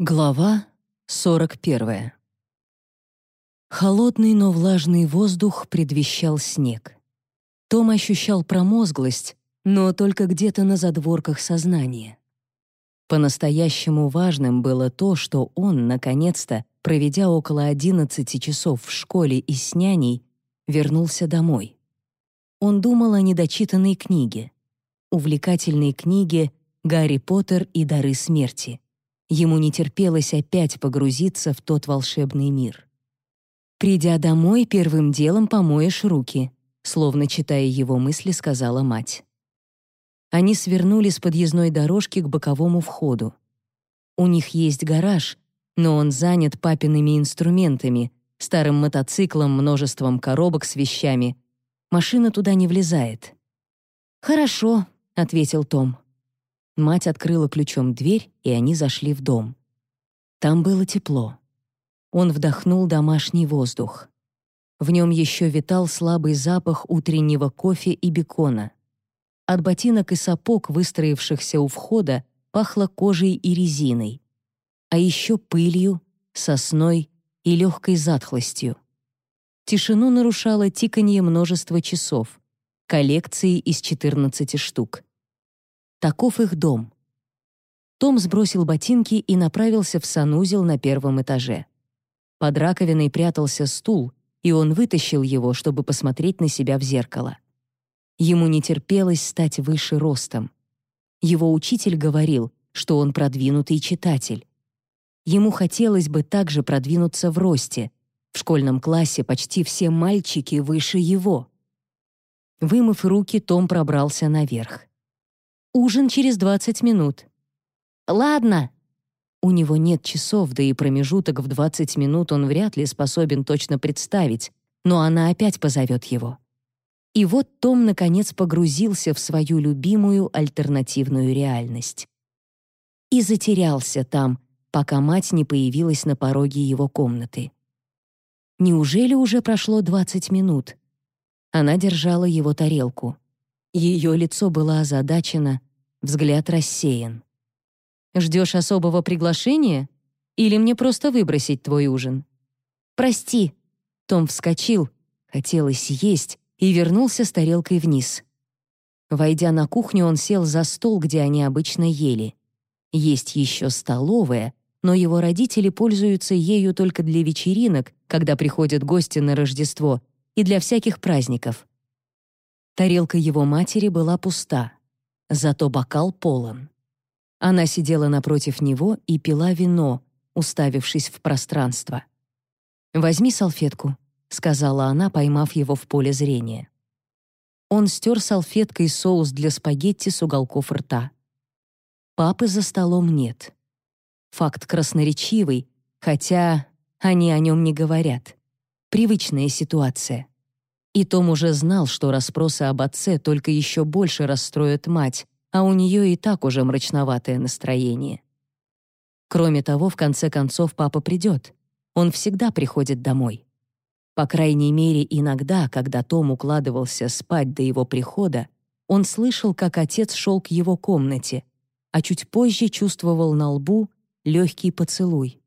Глава 41. Холодный, но влажный воздух предвещал снег. Том ощущал промозглость, но только где-то на задворках сознания. По-настоящему важным было то, что он, наконец-то, проведя около 11 часов в школе и с няней, вернулся домой. Он думал о недочитанной книге, увлекательной книге «Гарри Поттер и дары смерти». Ему не терпелось опять погрузиться в тот волшебный мир. «Придя домой, первым делом помоешь руки», словно читая его мысли, сказала мать. Они свернули с подъездной дорожки к боковому входу. У них есть гараж, но он занят папиными инструментами, старым мотоциклом, множеством коробок с вещами. Машина туда не влезает. «Хорошо», — ответил Том. Мать открыла ключом дверь, и они зашли в дом. Там было тепло. Он вдохнул домашний воздух. В нем еще витал слабый запах утреннего кофе и бекона. От ботинок и сапог, выстроившихся у входа, пахло кожей и резиной. А еще пылью, сосной и легкой затхлостью. Тишину нарушало тиканье множества часов, коллекции из 14 штук. Таков их дом. Том сбросил ботинки и направился в санузел на первом этаже. Под раковиной прятался стул, и он вытащил его, чтобы посмотреть на себя в зеркало. Ему не терпелось стать выше ростом. Его учитель говорил, что он продвинутый читатель. Ему хотелось бы также продвинуться в росте. В школьном классе почти все мальчики выше его. Вымыв руки, Том пробрался наверх. Ужин через 20 минут. Ладно. У него нет часов, да и промежуток в 20 минут он вряд ли способен точно представить, но она опять позовет его. И вот Том наконец погрузился в свою любимую альтернативную реальность. И затерялся там, пока мать не появилась на пороге его комнаты. Неужели уже прошло 20 минут? Она держала его тарелку. Ее лицо было озадачено, взгляд рассеян. «Ждешь особого приглашения? Или мне просто выбросить твой ужин?» «Прости». Том вскочил, хотелось есть, и вернулся с тарелкой вниз. Войдя на кухню, он сел за стол, где они обычно ели. Есть еще столовая, но его родители пользуются ею только для вечеринок, когда приходят гости на Рождество, и для всяких праздников. Тарелка его матери была пуста, зато бокал полон. Она сидела напротив него и пила вино, уставившись в пространство. «Возьми салфетку», — сказала она, поймав его в поле зрения. Он стер салфеткой соус для спагетти с уголков рта. Папы за столом нет. Факт красноречивый, хотя они о нем не говорят. Привычная ситуация. И Том уже знал, что расспросы об отце только еще больше расстроят мать, а у нее и так уже мрачноватое настроение. Кроме того, в конце концов, папа придет. Он всегда приходит домой. По крайней мере, иногда, когда Том укладывался спать до его прихода, он слышал, как отец шел к его комнате, а чуть позже чувствовал на лбу легкий поцелуй.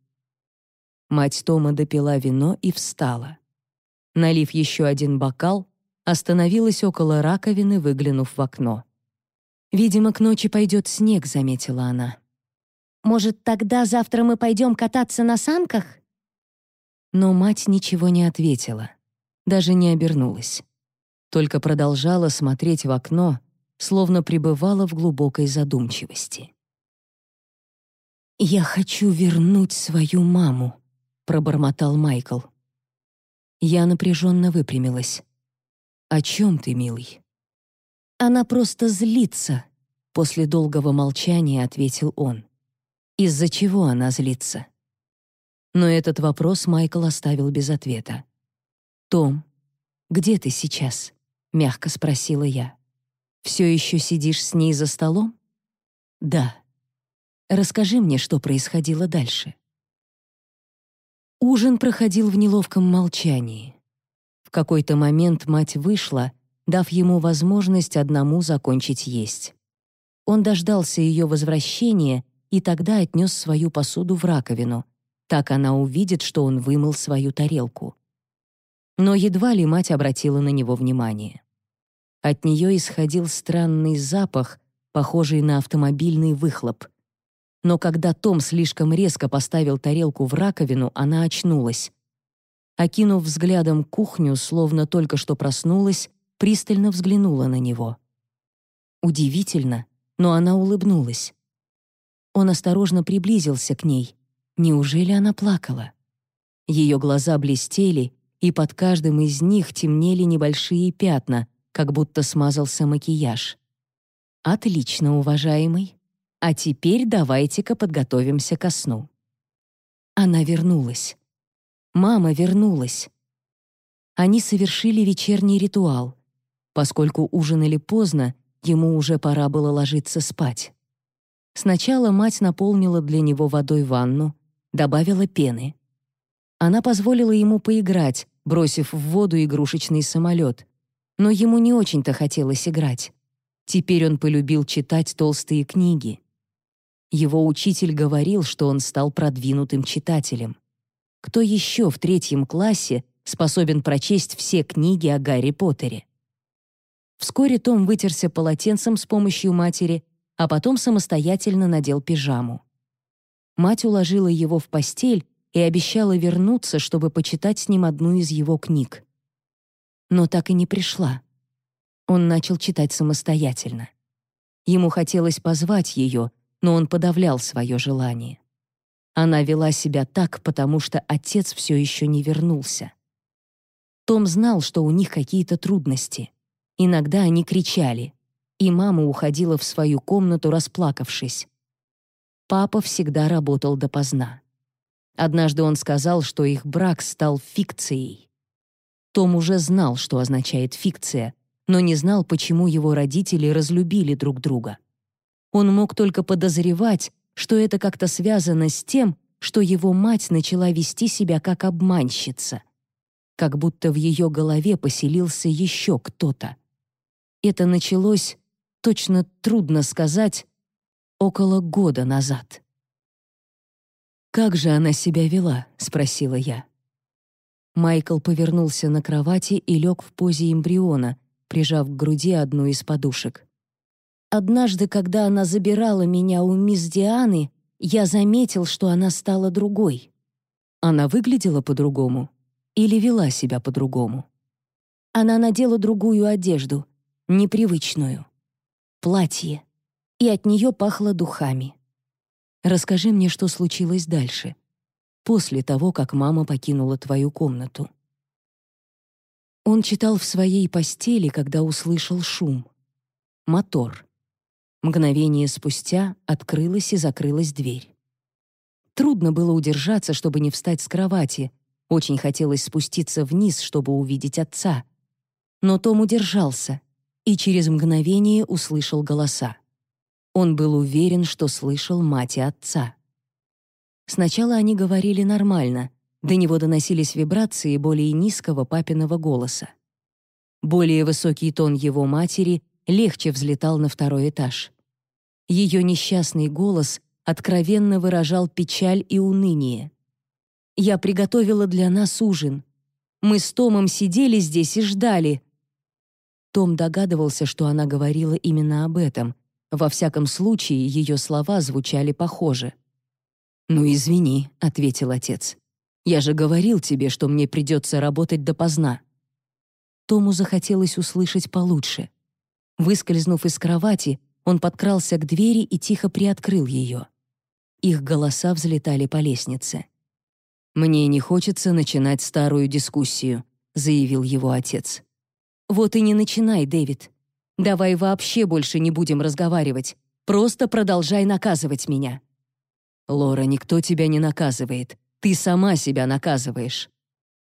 Мать Тома допила вино и встала налив еще один бокал, остановилась около раковины, выглянув в окно. «Видимо, к ночи пойдет снег», — заметила она. «Может, тогда завтра мы пойдем кататься на санках?» Но мать ничего не ответила, даже не обернулась. Только продолжала смотреть в окно, словно пребывала в глубокой задумчивости. «Я хочу вернуть свою маму», — пробормотал Майкл. Я напряженно выпрямилась. «О чем ты, милый?» «Она просто злится», — после долгого молчания ответил он. «Из-за чего она злится?» Но этот вопрос Майкл оставил без ответа. «Том, где ты сейчас?» — мягко спросила я. «Все еще сидишь с ней за столом?» «Да». «Расскажи мне, что происходило дальше». Ужин проходил в неловком молчании. В какой-то момент мать вышла, дав ему возможность одному закончить есть. Он дождался ее возвращения и тогда отнес свою посуду в раковину. Так она увидит, что он вымыл свою тарелку. Но едва ли мать обратила на него внимание. От нее исходил странный запах, похожий на автомобильный выхлоп. Но когда Том слишком резко поставил тарелку в раковину, она очнулась. Окинув взглядом кухню, словно только что проснулась, пристально взглянула на него. Удивительно, но она улыбнулась. Он осторожно приблизился к ней. Неужели она плакала? Ее глаза блестели, и под каждым из них темнели небольшие пятна, как будто смазался макияж. «Отлично, уважаемый. А теперь давайте-ка подготовимся ко сну». Она вернулась. Мама вернулась. Они совершили вечерний ритуал. Поскольку ужинали поздно, ему уже пора было ложиться спать. Сначала мать наполнила для него водой ванну, добавила пены. Она позволила ему поиграть, бросив в воду игрушечный самолет. Но ему не очень-то хотелось играть. Теперь он полюбил читать толстые книги. Его учитель говорил, что он стал продвинутым читателем. Кто еще в третьем классе способен прочесть все книги о Гарри Поттере? Вскоре Том вытерся полотенцем с помощью матери, а потом самостоятельно надел пижаму. Мать уложила его в постель и обещала вернуться, чтобы почитать с ним одну из его книг. Но так и не пришла. Он начал читать самостоятельно. Ему хотелось позвать ее, но он подавлял свое желание. Она вела себя так, потому что отец все еще не вернулся. Том знал, что у них какие-то трудности. Иногда они кричали, и мама уходила в свою комнату, расплакавшись. Папа всегда работал допоздна. Однажды он сказал, что их брак стал фикцией. Том уже знал, что означает фикция, но не знал, почему его родители разлюбили друг друга. Он мог только подозревать, что это как-то связано с тем, что его мать начала вести себя как обманщица. Как будто в ее голове поселился еще кто-то. Это началось, точно трудно сказать, около года назад. «Как же она себя вела?» — спросила я. Майкл повернулся на кровати и лег в позе эмбриона, прижав к груди одну из подушек. «Однажды, когда она забирала меня у мисс Дианы, я заметил, что она стала другой. Она выглядела по-другому или вела себя по-другому. Она надела другую одежду, непривычную. Платье. И от нее пахло духами. Расскажи мне, что случилось дальше, после того, как мама покинула твою комнату. Он читал в своей постели, когда услышал шум. Мотор. Мгновение спустя открылась и закрылась дверь. Трудно было удержаться, чтобы не встать с кровати. Очень хотелось спуститься вниз, чтобы увидеть отца. Но Том удержался и через мгновение услышал голоса. Он был уверен, что слышал мать и отца. Сначала они говорили нормально, до него доносились вибрации более низкого папиного голоса. Более высокий тон его матери легче взлетал на второй этаж. Ее несчастный голос откровенно выражал печаль и уныние. «Я приготовила для нас ужин. Мы с Томом сидели здесь и ждали, том догадывался, что она говорила именно об этом. Во всяком случае, ее слова звучали похоже. «Ну, извини», — ответил отец. «Я же говорил тебе, что мне придется работать допоздна». Тому захотелось услышать получше. Выскользнув из кровати, он подкрался к двери и тихо приоткрыл ее. Их голоса взлетали по лестнице. «Мне не хочется начинать старую дискуссию», — заявил его отец. «Вот и не начинай, Дэвид. Давай вообще больше не будем разговаривать. Просто продолжай наказывать меня». «Лора, никто тебя не наказывает. Ты сама себя наказываешь».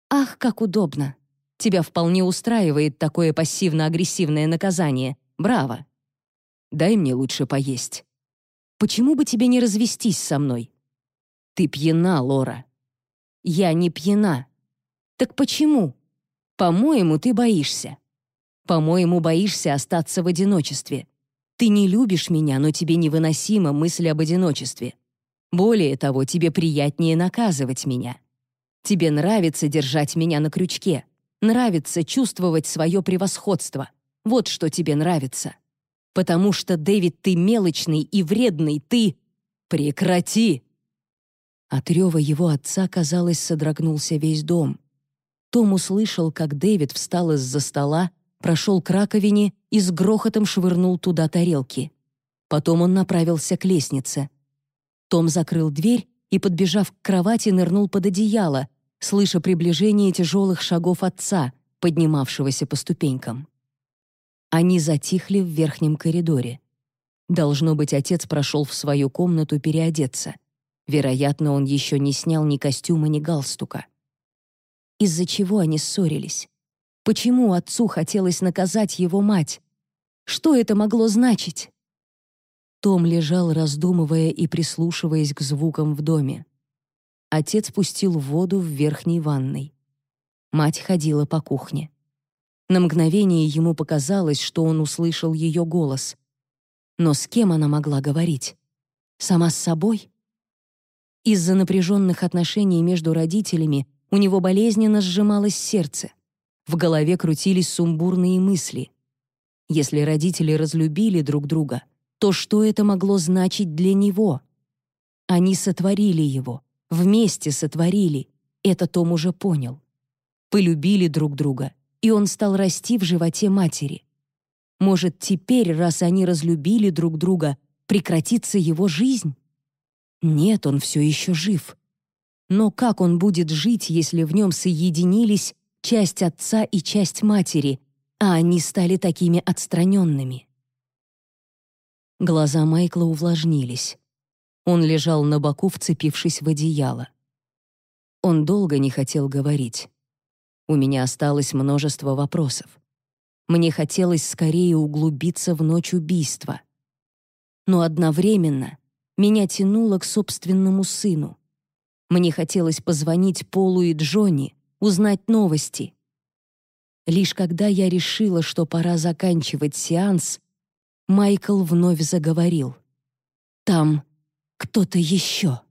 «Ах, как удобно. Тебя вполне устраивает такое пассивно-агрессивное наказание. Браво. Дай мне лучше поесть. Почему бы тебе не развестись со мной? Ты пьяна, Лора. Я не пьяна. Так почему? По-моему, ты боишься. По-моему, боишься остаться в одиночестве. Ты не любишь меня, но тебе невыносима мысль об одиночестве. Более того, тебе приятнее наказывать меня. Тебе нравится держать меня на крючке. Нравится чувствовать свое превосходство. Вот что тебе нравится. Потому что, Дэвид, ты мелочный и вредный, ты... Прекрати!» От рева его отца, казалось, содрогнулся весь дом. Том услышал, как Дэвид встал из-за стола, прошел к раковине и с грохотом швырнул туда тарелки. Потом он направился к лестнице. Том закрыл дверь и, подбежав к кровати, нырнул под одеяло, слыша приближение тяжелых шагов отца, поднимавшегося по ступенькам. Они затихли в верхнем коридоре. Должно быть, отец прошел в свою комнату переодеться. Вероятно, он еще не снял ни костюма, ни галстука. Из-за чего они ссорились? Почему отцу хотелось наказать его мать? Что это могло значить? Том лежал, раздумывая и прислушиваясь к звукам в доме. Отец пустил воду в верхней ванной. Мать ходила по кухне. На мгновение ему показалось, что он услышал ее голос. Но с кем она могла говорить? Сама с собой? Из-за напряженных отношений между родителями у него болезненно сжималось сердце. В голове крутились сумбурные мысли. Если родители разлюбили друг друга, то что это могло значить для него? Они сотворили его, Вместе сотворили. Это Том уже понял. Полюбили друг друга, и он стал расти в животе матери. Может, теперь, раз они разлюбили друг друга, прекратится его жизнь? Нет, он все еще жив. Но как он будет жить, если в нем соединились часть отца и часть матери, а они стали такими отстраненными? Глаза Майкла увлажнились. Он лежал на боку, вцепившись в одеяло. Он долго не хотел говорить. У меня осталось множество вопросов. Мне хотелось скорее углубиться в ночь убийства. Но одновременно меня тянуло к собственному сыну. Мне хотелось позвонить Полу и Джонни, узнать новости. Лишь когда я решила, что пора заканчивать сеанс, Майкл вновь заговорил. Там кто-то еще.